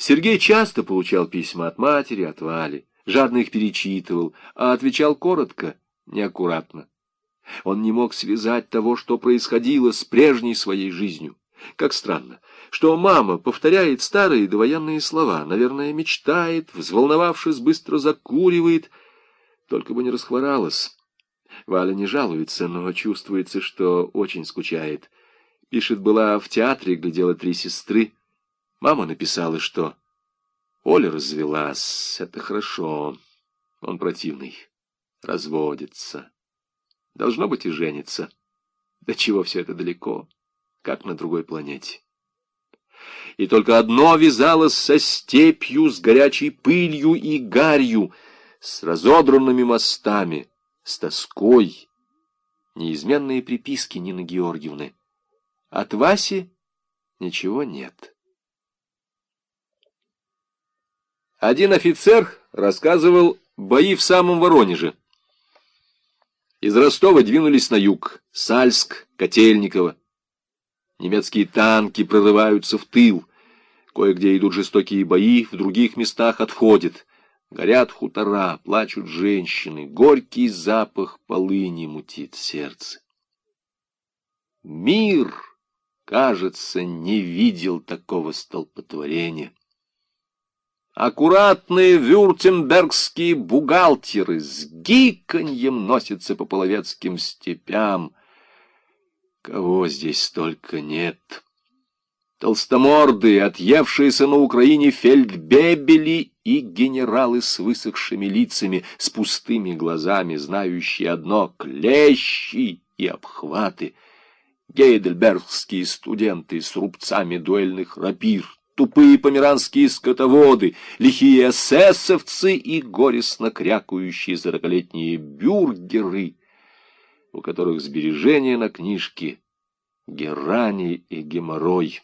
Сергей часто получал письма от матери, от Вали, жадно их перечитывал, а отвечал коротко, неаккуратно. Он не мог связать того, что происходило с прежней своей жизнью. Как странно, что мама повторяет старые довоенные слова, наверное, мечтает, взволновавшись, быстро закуривает, только бы не расхворалась. Валя не жалуется, но чувствуется, что очень скучает. Пишет, была в театре, глядела три сестры. Мама написала, что Оля развелась, это хорошо, он противный, разводится. Должно быть и женится. До чего все это далеко, как на другой планете. И только одно вязалось со степью, с горячей пылью и гарью, с разодранными мостами, с тоской. Неизменные приписки Нины Георгиевны. От Васи ничего нет. Один офицер рассказывал бои в самом Воронеже. Из Ростова двинулись на юг, Сальск, Котельниково. Немецкие танки прорываются в тыл. Кое-где идут жестокие бои, в других местах отходят. Горят хутора, плачут женщины, горький запах полыни мутит сердце. Мир, кажется, не видел такого столпотворения. Аккуратные вюртембергские бухгалтеры с гиканьем носятся по половецким степям. Кого здесь столько нет? Толстоморды, отъевшиеся на Украине фельдбебели и генералы с высохшими лицами, с пустыми глазами, знающие одно — клещи и обхваты, гейдельбергские студенты с рубцами дуэльных рапир, тупые померанские скотоводы, лихие эсэсовцы и горестно крякающие сорокалетние бюргеры, у которых сбережения на книжке герани и геморрой.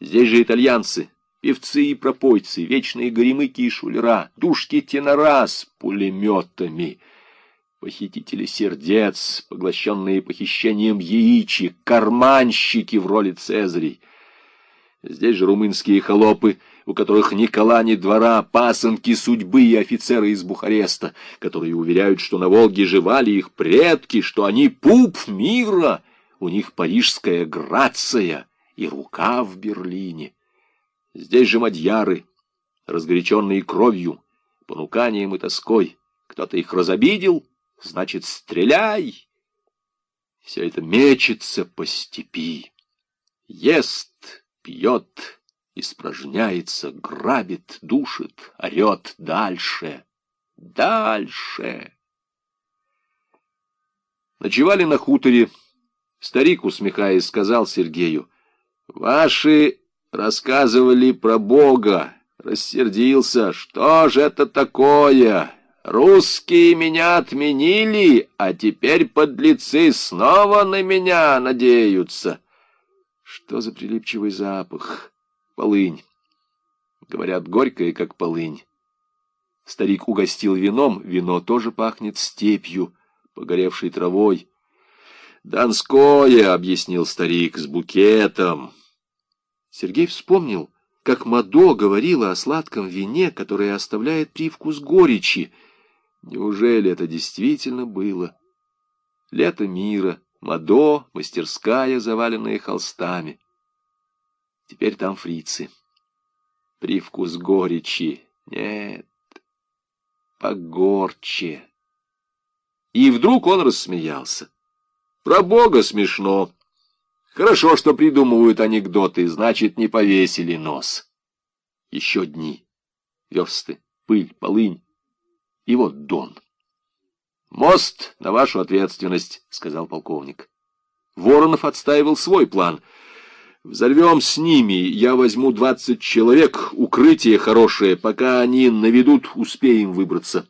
Здесь же итальянцы, певцы и пропойцы, вечные горемыки и шулера, душки-тенора с пулеметами, похитители сердец, поглощенные похищением яичек, карманщики в роли цезарей — Здесь же румынские холопы, у которых ни кола, ни двора, пасынки судьбы и офицеры из Бухареста, которые уверяют, что на Волге жевали их предки, что они пуп мира, у них парижская грация и рука в Берлине. Здесь же мадьяры, разгоряченные кровью, понуканием и тоской. Кто-то их разобидел, значит, стреляй. Все это мечется по степи, ест пьет, испражняется, грабит, душит, орет дальше, дальше. Ночевали на хуторе. Старик, усмехаясь, сказал Сергею, «Ваши рассказывали про Бога». Рассердился, «Что же это такое?» Русские меня отменили, а теперь подлецы снова на меня надеются. Что за прилипчивый запах? Полынь. Говорят, горькая, как полынь. Старик угостил вином, вино тоже пахнет степью, погоревшей травой. «Донское», — объяснил старик, — «с букетом». Сергей вспомнил, как Мадо говорила о сладком вине, которое оставляет привкус горечи. Неужели это действительно было? Лето мира, Мадо, мастерская, заваленная холстами. Теперь там фрицы. Привкус горечи. Нет, погорче. И вдруг он рассмеялся. Про Бога смешно. Хорошо, что придумывают анекдоты, значит, не повесили нос. Еще дни, версты, пыль, полынь. И вот Дон. «Мост на вашу ответственность», — сказал полковник. Воронов отстаивал свой план. «Взорвем с ними, я возьму двадцать человек, укрытие хорошее, пока они наведут, успеем выбраться».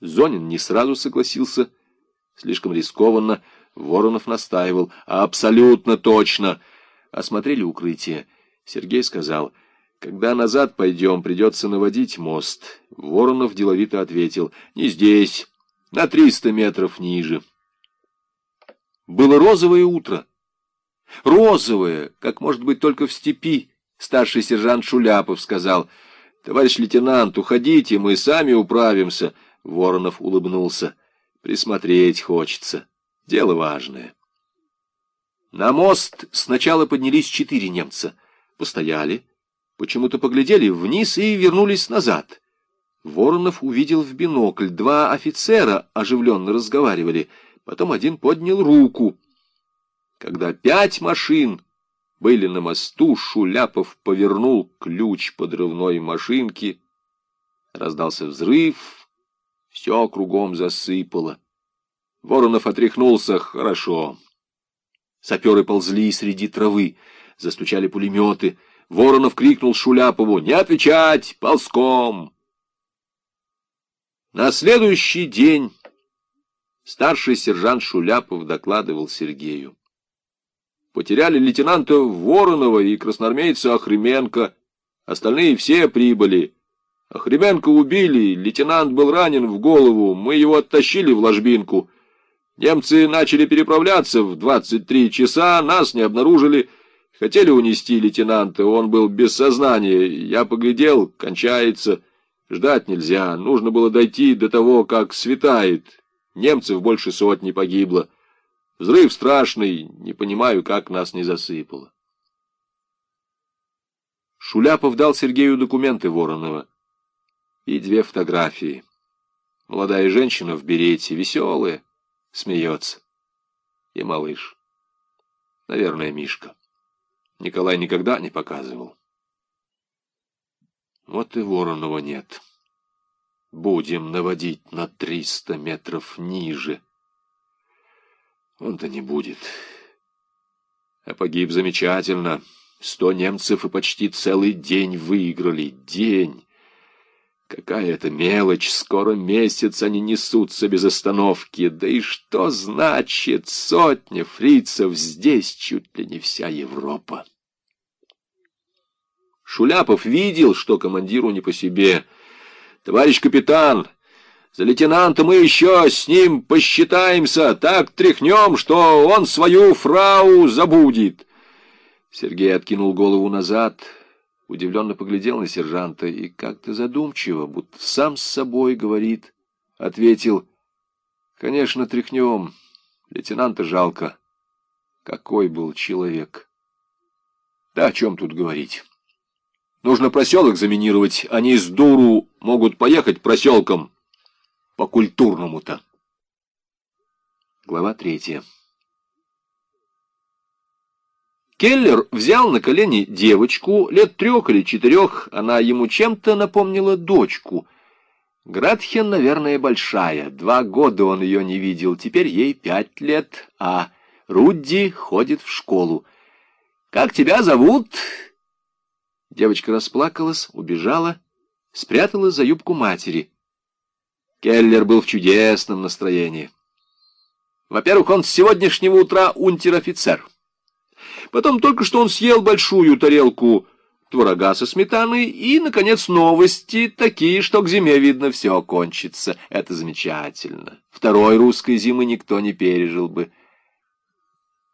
Зонин не сразу согласился, слишком рискованно. Воронов настаивал. «Абсолютно точно!» Осмотрели укрытие. Сергей сказал, «Когда назад пойдем, придется наводить мост». Воронов деловито ответил, «Не здесь» на триста метров ниже. Было розовое утро. Розовое, как может быть только в степи, Старший сержант Шуляпов сказал, «Товарищ лейтенант, уходите, мы сами управимся». Воронов улыбнулся. «Присмотреть хочется. Дело важное». На мост сначала поднялись четыре немца. Постояли, почему-то поглядели вниз и вернулись назад. Воронов увидел в бинокль. Два офицера оживленно разговаривали. Потом один поднял руку. Когда пять машин были на мосту, Шуляпов повернул ключ подрывной машинки. Раздался взрыв, все кругом засыпало. Воронов отряхнулся хорошо. Саперы ползли среди травы, застучали пулеметы. Воронов крикнул Шуляпову «Не отвечать! Ползком!» На следующий день старший сержант Шуляпов докладывал Сергею. Потеряли лейтенанта Воронова и красноармейца Охременко. Остальные все прибыли. Охременко убили, лейтенант был ранен в голову, мы его оттащили в ложбинку. Немцы начали переправляться в 23 часа, нас не обнаружили. Хотели унести лейтенанта, он был без сознания. Я поглядел, кончается. Ждать нельзя, нужно было дойти до того, как светает. Немцев больше сотни погибло. Взрыв страшный, не понимаю, как нас не засыпало. Шуляпов дал Сергею документы Воронова и две фотографии. Молодая женщина в берете, веселая, смеется. И малыш. Наверное, Мишка. Николай никогда не показывал. Вот и Воронова нет. Будем наводить на триста метров ниже. Он-то не будет. А погиб замечательно. Сто немцев и почти целый день выиграли. День. Какая это мелочь, скоро месяц они несутся без остановки. Да и что значит сотня фрицев здесь чуть ли не вся Европа? Шуляпов видел, что командиру не по себе. «Товарищ капитан!» За лейтенанта мы еще с ним посчитаемся, так тряхнем, что он свою фрау забудет. Сергей откинул голову назад, удивленно поглядел на сержанта и как-то задумчиво, будто сам с собой говорит, ответил, «Конечно, тряхнем. Лейтенанта жалко. Какой был человек!» «Да о чем тут говорить?» Нужно проселок заминировать. Они с дуру могут поехать проселком по-культурному-то. Глава третья. Келлер взял на колени девочку лет трех или четырех, она ему чем-то напомнила дочку. Градхен, наверное, большая, два года он ее не видел, теперь ей пять лет, а Рудди ходит в школу. «Как тебя зовут?» Девочка расплакалась, убежала, спряталась за юбку матери. Келлер был в чудесном настроении. Во-первых, он с сегодняшнего утра унтер-офицер. Потом только что он съел большую тарелку творога со сметаной и, наконец, новости такие, что к зиме, видно, все кончится. Это замечательно. Второй русской зимы никто не пережил бы.